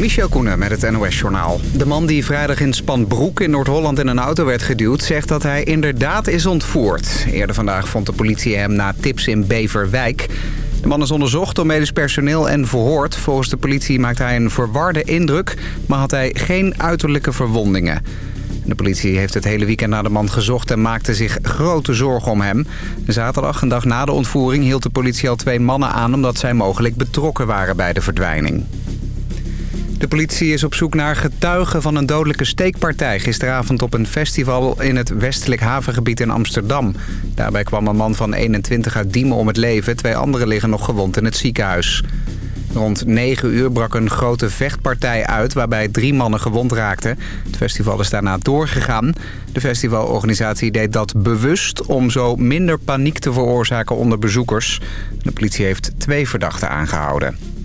Michel Koenen met het NOS-journaal. De man die vrijdag in Spanbroek in Noord-Holland in een auto werd geduwd... zegt dat hij inderdaad is ontvoerd. Eerder vandaag vond de politie hem na tips in Beverwijk. De man is onderzocht door medisch personeel en verhoord. Volgens de politie maakt hij een verwarde indruk... maar had hij geen uiterlijke verwondingen. De politie heeft het hele weekend naar de man gezocht en maakte zich grote zorgen om hem. Zaterdag, een dag na de ontvoering, hield de politie al twee mannen aan... omdat zij mogelijk betrokken waren bij de verdwijning. De politie is op zoek naar getuigen van een dodelijke steekpartij... gisteravond op een festival in het westelijk havengebied in Amsterdam. Daarbij kwam een man van 21 uit Diemen om het leven. Twee anderen liggen nog gewond in het ziekenhuis. Rond 9 uur brak een grote vechtpartij uit waarbij drie mannen gewond raakten. Het festival is daarna doorgegaan. De festivalorganisatie deed dat bewust om zo minder paniek te veroorzaken onder bezoekers. De politie heeft twee verdachten aangehouden.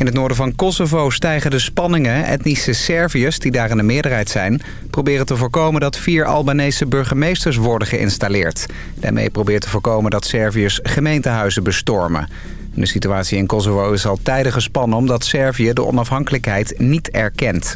In het noorden van Kosovo stijgen de spanningen. Etnische Serviërs, die daar in de meerderheid zijn... proberen te voorkomen dat vier Albanese burgemeesters worden geïnstalleerd. Daarmee probeert te voorkomen dat Serviërs gemeentehuizen bestormen. De situatie in Kosovo is al tijden gespannen... omdat Servië de onafhankelijkheid niet erkent.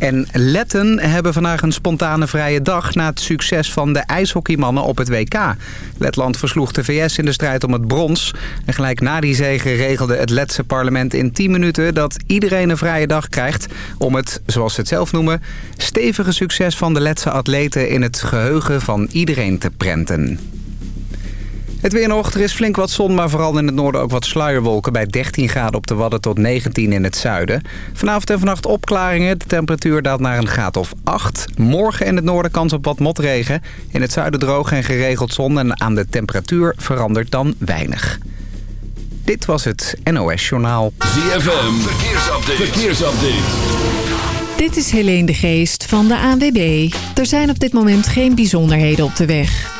En Letten hebben vandaag een spontane vrije dag... na het succes van de ijshockeymannen op het WK. Letland versloeg de VS in de strijd om het brons. En gelijk na die zege regelde het Letse parlement in 10 minuten... dat iedereen een vrije dag krijgt om het, zoals ze het zelf noemen... stevige succes van de Letse atleten in het geheugen van iedereen te prenten. Het weer nog, er is flink wat zon, maar vooral in het noorden ook wat sluierwolken... bij 13 graden op de Wadden tot 19 in het zuiden. Vanavond en vannacht opklaringen, de temperatuur daalt naar een graad of 8. Morgen in het noorden kans op wat motregen. In het zuiden droog en geregeld zon en aan de temperatuur verandert dan weinig. Dit was het NOS Journaal. ZFM, verkeersupdate. verkeersupdate. Dit is Helene de Geest van de ANWB. Er zijn op dit moment geen bijzonderheden op de weg.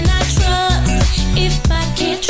can I trust if I can't trust.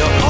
yo.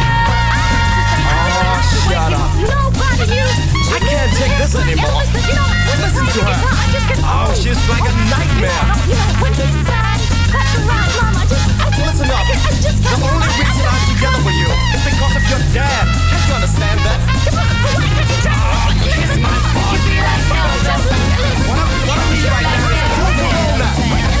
I can't take this anymore. Listen to her. Oh, she's like a nightmare. Listen up. The only reason I'm together with you is because of your dad. Can't you understand that? Ah, oh, kiss my butt. What I'm, what I need right now is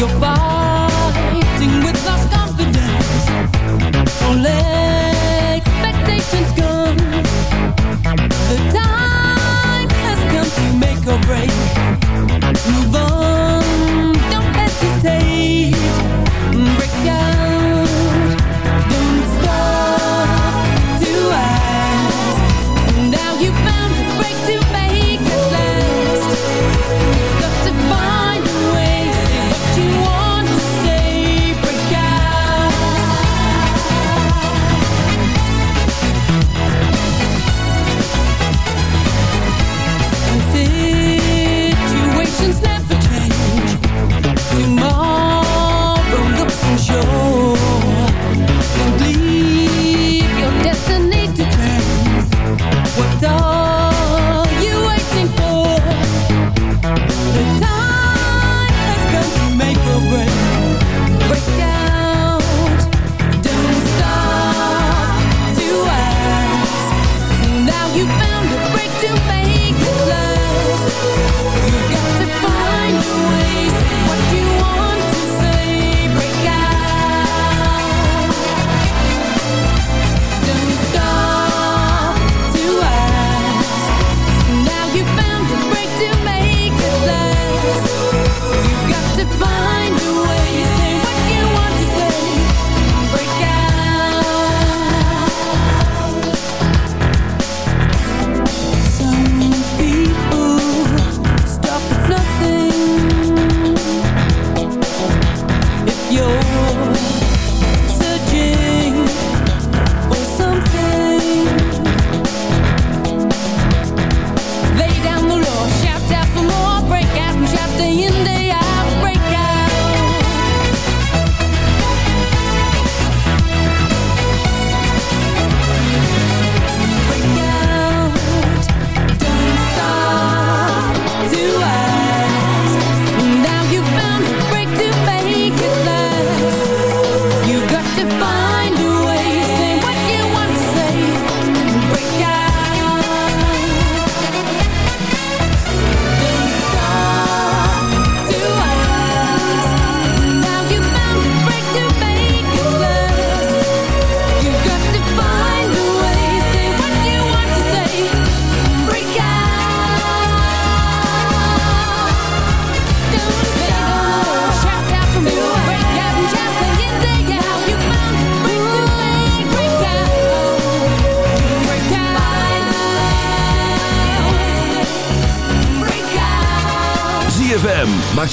your body.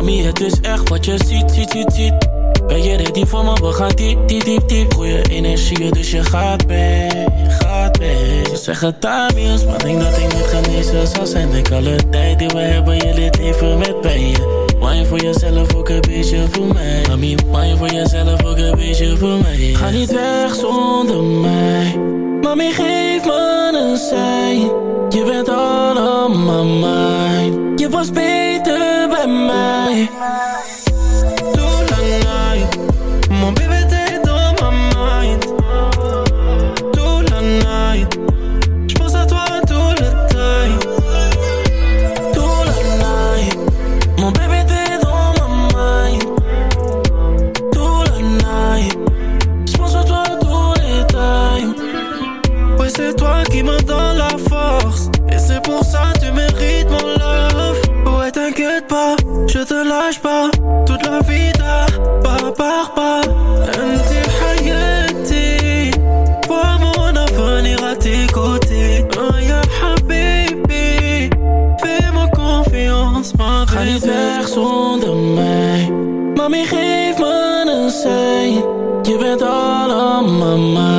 Mami, het is echt wat je ziet, ziet, ziet, ziet. Ben je ready voor me? We gaan diep, diep, diep, diep. Goeie energie, dus je gaat mee, gaat mee. Ze zeggen ik denk dat ik niet genezen zal zijn. Denk alle tijd die we hebben, je lid even met pijn. Wine voor jezelf, ook een beetje voor mij. Mami, wine voor jezelf, ook een beetje voor mij. Ga niet weg zonder mij. Mami, geef me een sein. Je bent allemaal mijn. Je was beter verme Je bent mind.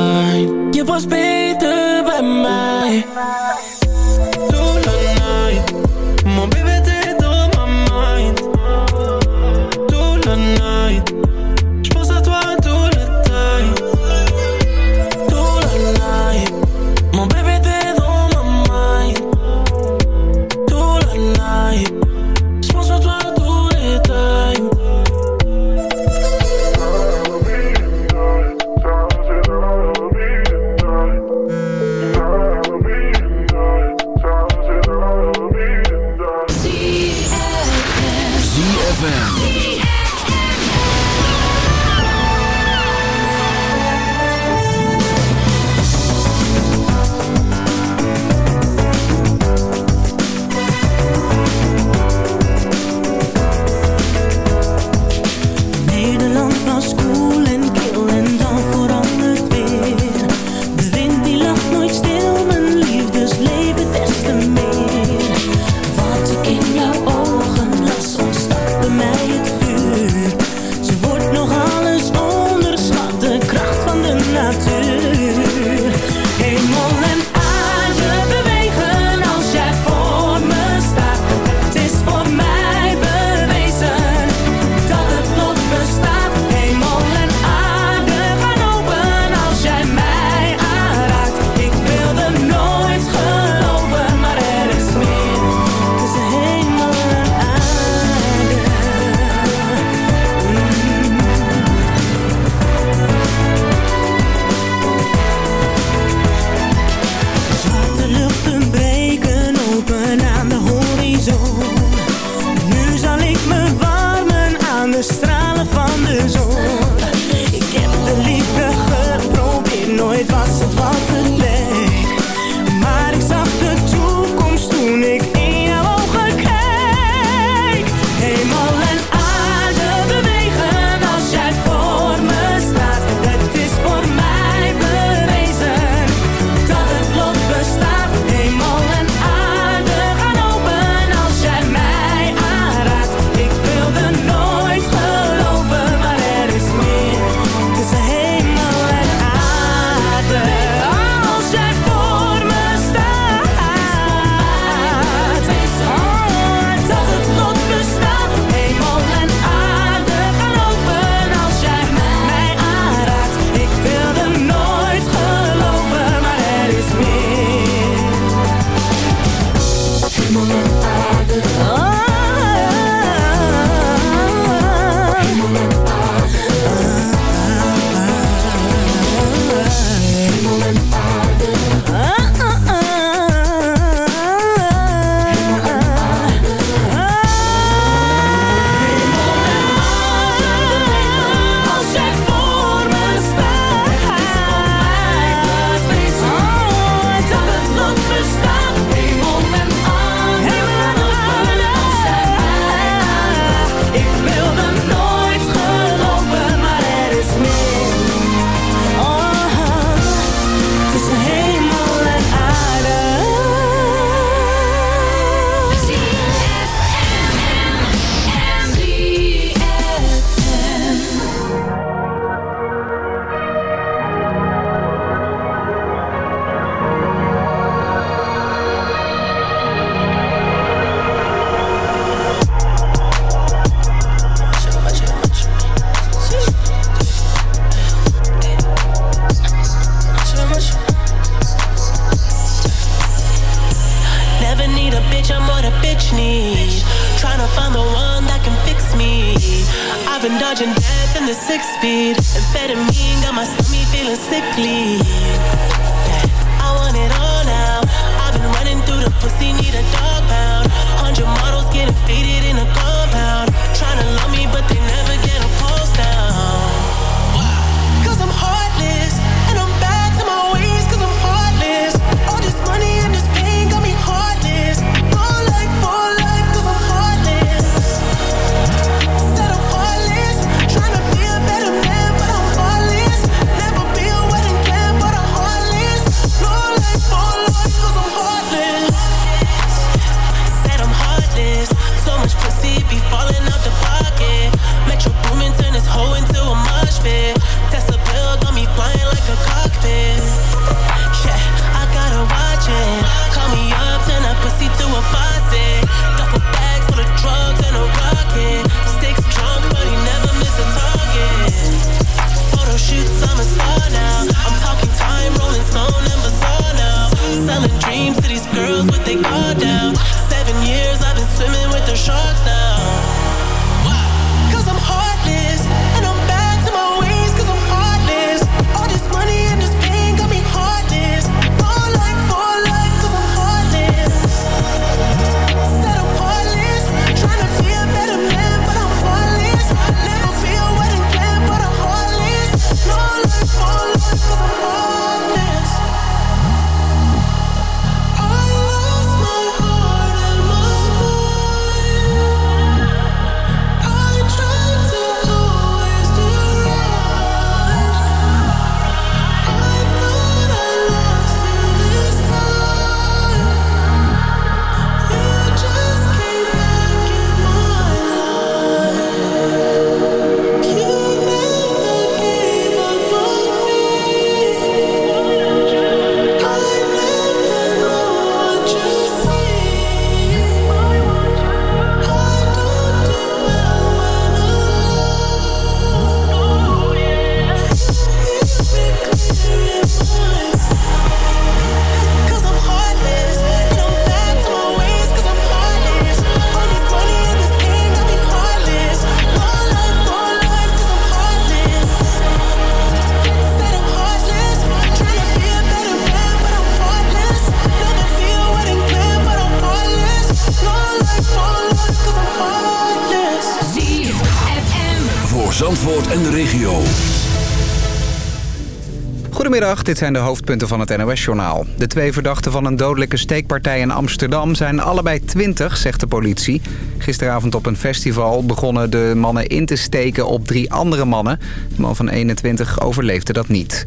Dit zijn de hoofdpunten van het NOS-journaal. De twee verdachten van een dodelijke steekpartij in Amsterdam zijn allebei 20, zegt de politie. Gisteravond op een festival begonnen de mannen in te steken op drie andere mannen. De man van 21 overleefde dat niet.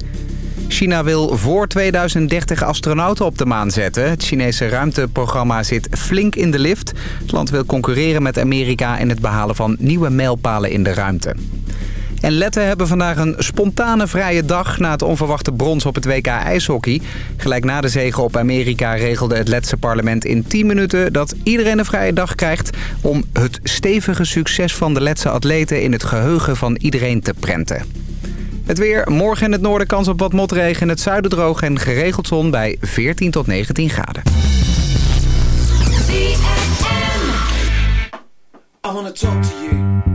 China wil voor 2030 astronauten op de maan zetten. Het Chinese ruimteprogramma zit flink in de lift. Het land wil concurreren met Amerika in het behalen van nieuwe mijlpalen in de ruimte. En Letten hebben vandaag een spontane vrije dag na het onverwachte brons op het WK ijshockey. Gelijk na de zege op Amerika regelde het Letse parlement in 10 minuten dat iedereen een vrije dag krijgt... om het stevige succes van de Letse atleten in het geheugen van iedereen te prenten. Het weer, morgen in het noorden kans op wat motregen, in het zuiden droog en geregeld zon bij 14 tot 19 graden. I talk to you.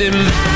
in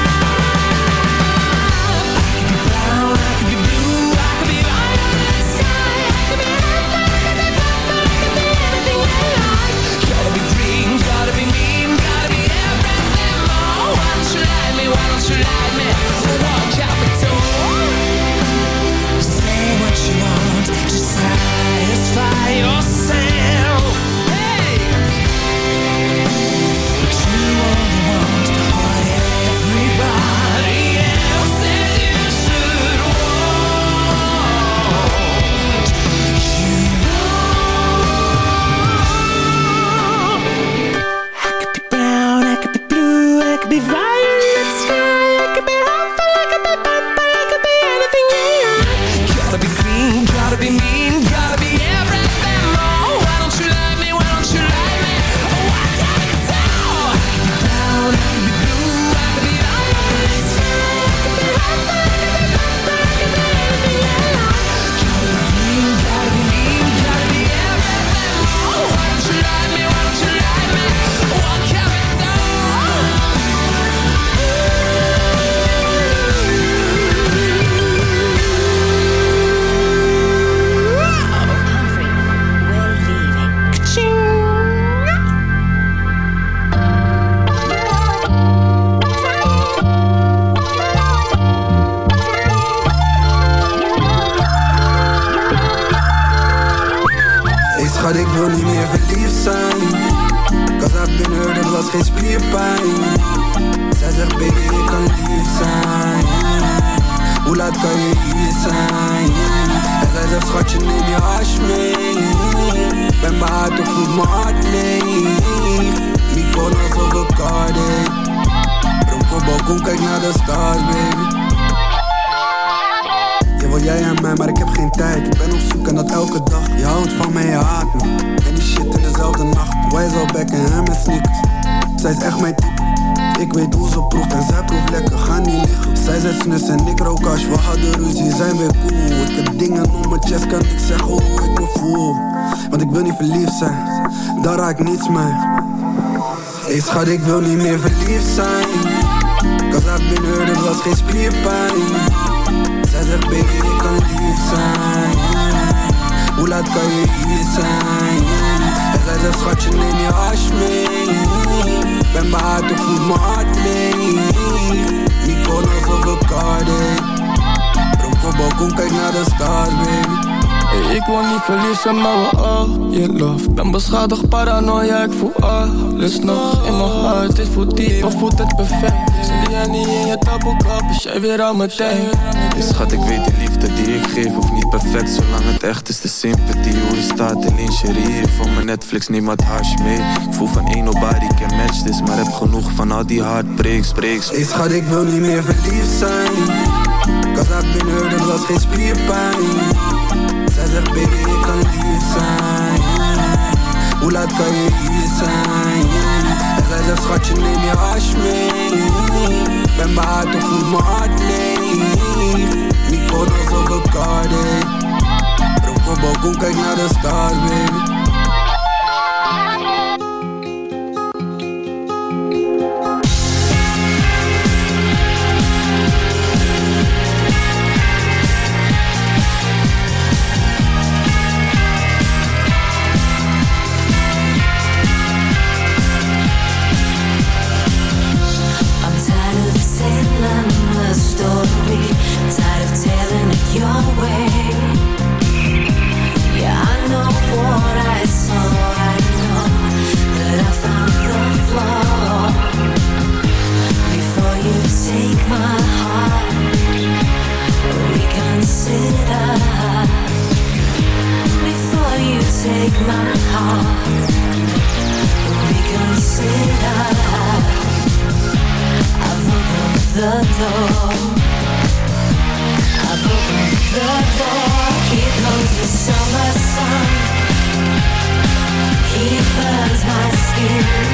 Daar raak ik niets mee. Hey schat, ik wil niet meer verliefd zijn. Cause I've been het was geen spierpijn. Zij zegt baby ik kan lief zijn. Hoe laat kan je hier zijn? En zij zegt schatje neem je hash mee. Ben behaard of voelt mijn hart leeg. Mykonos of een Cardiff Ronko balkon kijk naar de stars baby Hey, ik wil niet verliezen, maar we all je love. Ben beschadigd, paranoia, ik voel alles nog In mijn hart, dit voelt diep, maar voelt het perfect. Zie jij niet in je taboekap, is jij weer aan mijn tijd. Hey schat, ik weet die liefde die ik geef hoeft niet perfect Zolang het echt is, de sympathie. Hoe je staat in lingerie Voor mijn Netflix, neem wat hash mee. Ik voel van één nobody can match this Maar heb genoeg van al die heartbreaks, breaks. Hey schat, ik wil niet meer verliefd zijn. Cause I've been hurt, het was geen spierpijn Zegt baby ik kan lief zijn. Hoe laat kan je hier zijn? En zij zegt schatje neem je hash mee. Ben behaard of voelt mijn hart leeg Mykonos of een Cardiff Ronko balkon kijk naar de stars baby summer sun. He burns my skin.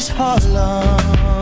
is Harlem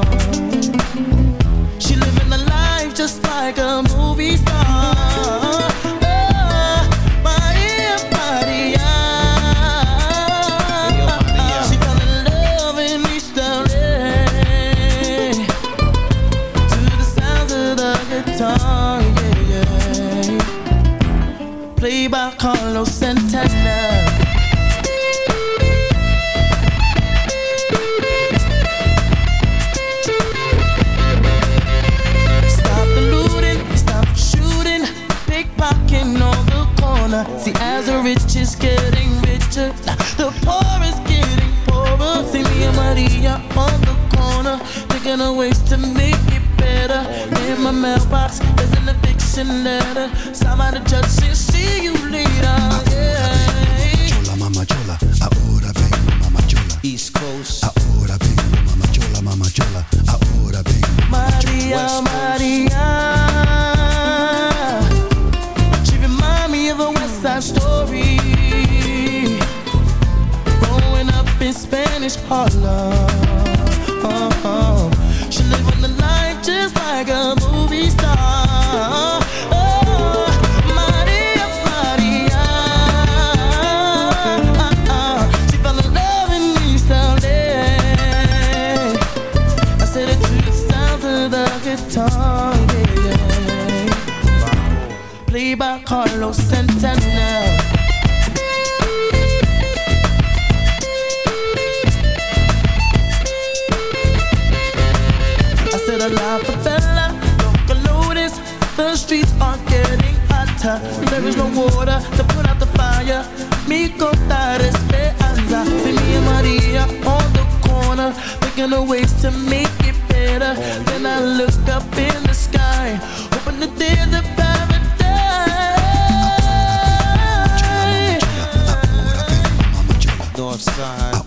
There is no water to put out the fire. Me contar esperanza. See me and Maria on the corner, picking a ways to make it better. Then I look up in the sky, hoping that there's a paradise. North side.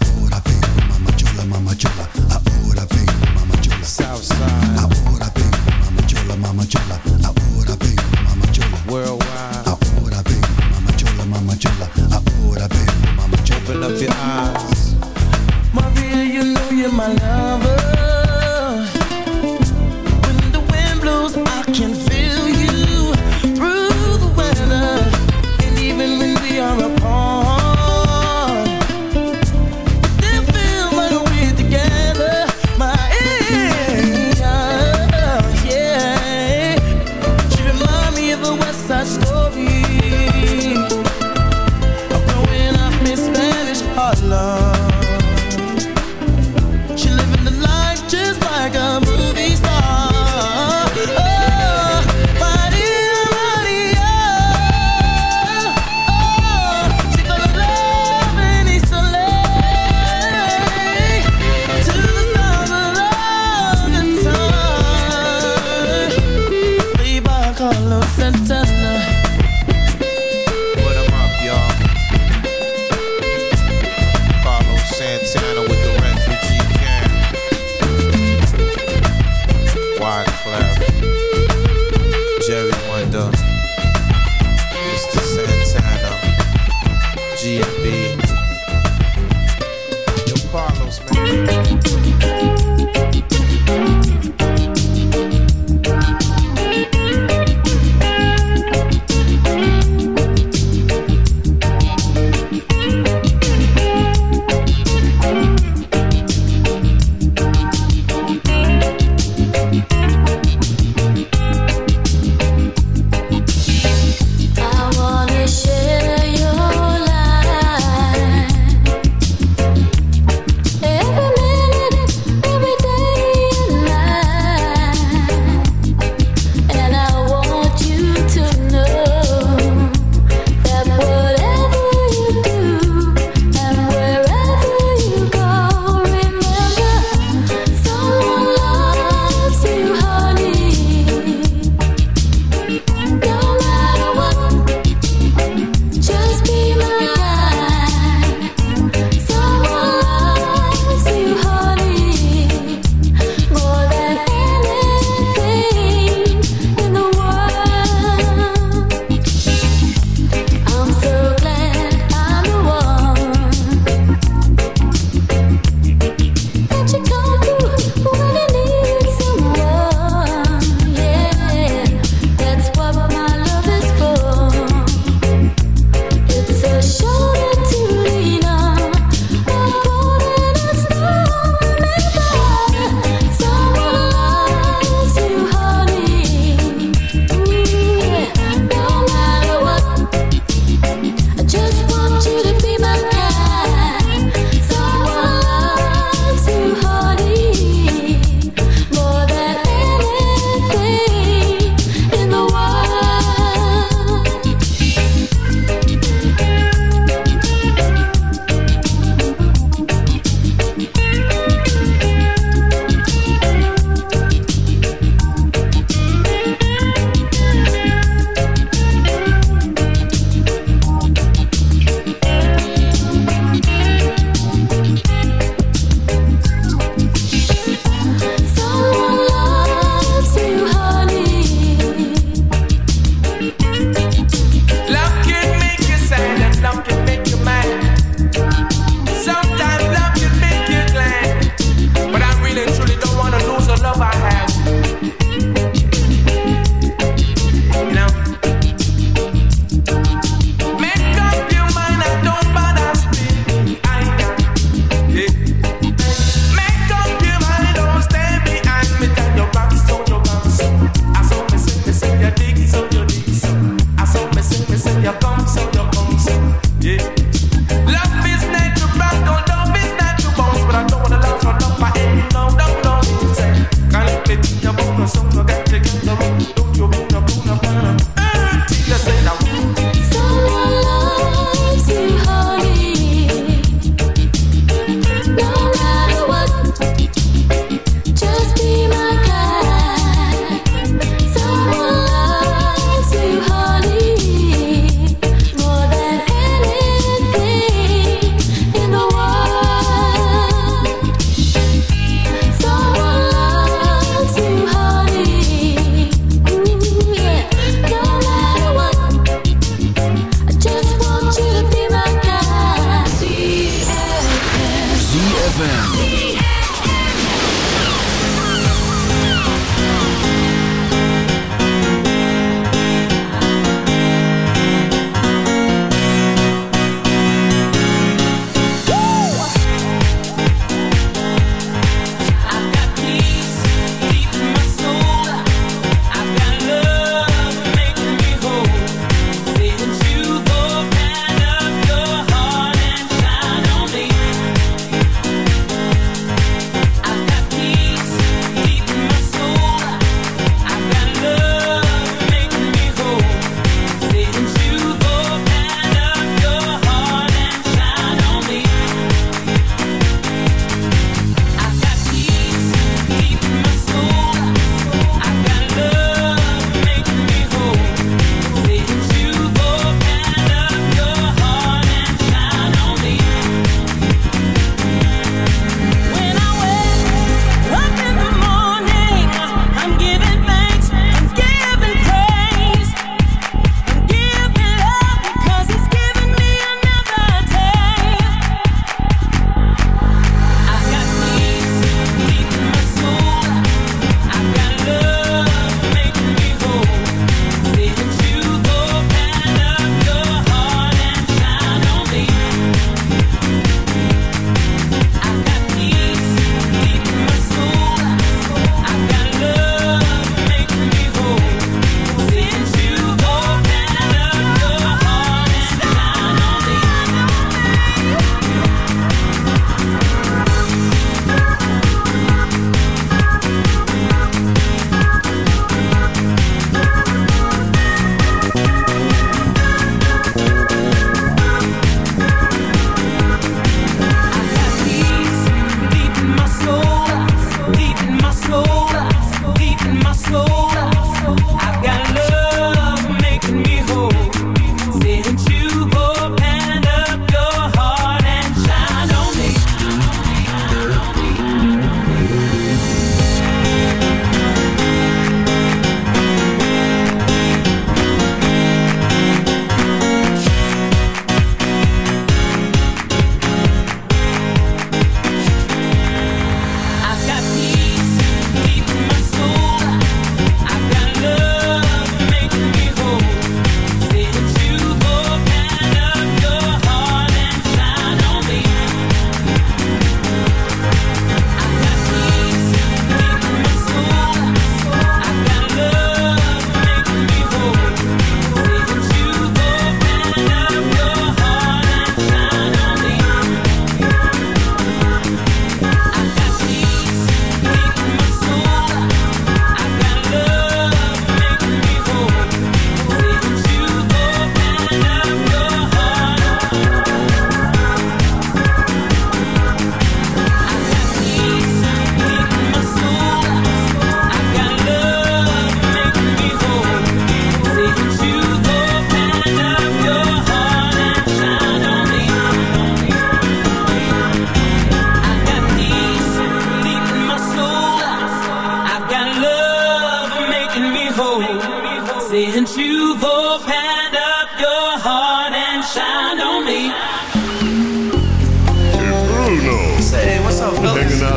ZFM.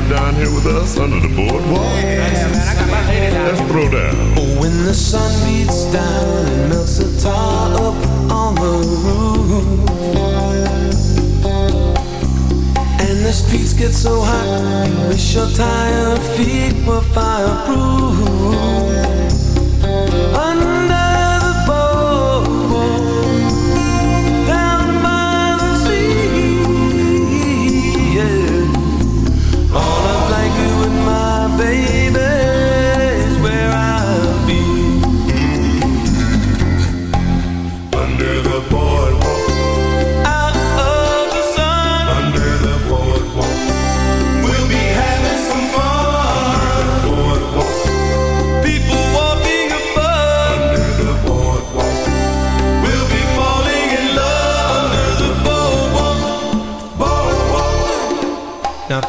Out down here with us under the boardwalk. Yeah, man, Let's throw down. When the sun beats down and melts the tar up on the roof. And the streets get so hot, you wish your tired feet were fireproof.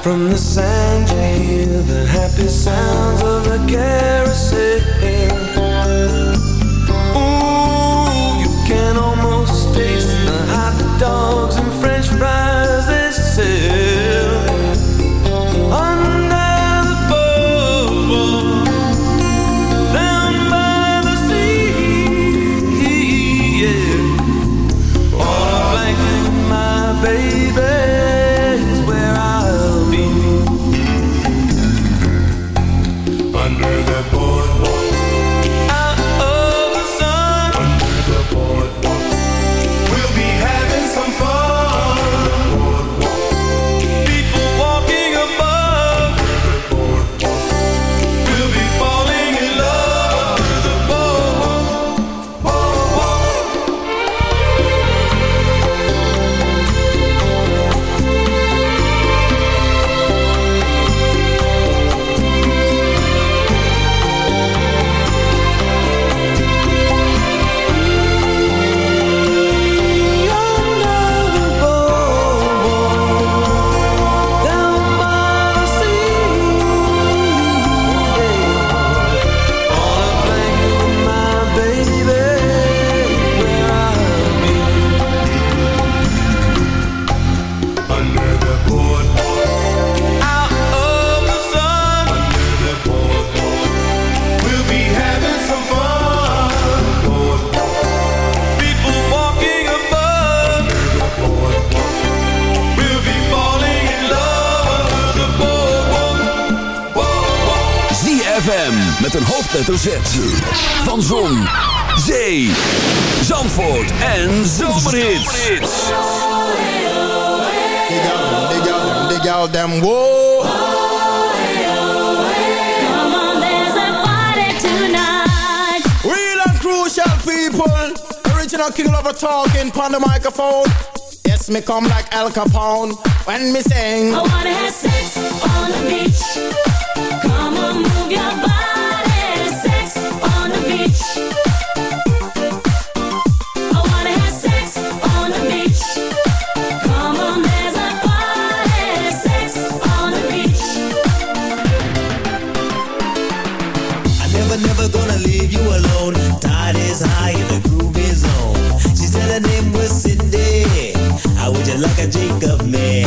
From the sand you hear the happy sounds of the carousel. Hoofdletter Z. Van Zon, Zee, Zandvoort en Zomerhits. Dig out dig out them, dig out them, whoa. Come on, there's a party tonight. Real and crucial people. Original king lover talking on the microphone. Yes, me come like Al Capone when me sing. I wanna have sex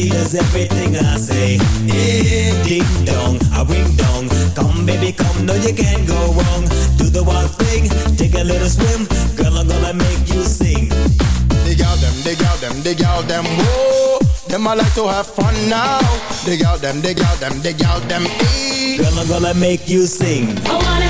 She does everything I say. Eh, ding dong, a ring dong. Come baby, come, no you can't go wrong. Do the wild thing, take a little swim. Girl, I'm gonna make you sing. Dig out them, dig out them, dig out them. Whoa, them I like to have fun now. Dig out them, dig out them, dig out them. Hey. Girl, I'm gonna make you sing. I wanna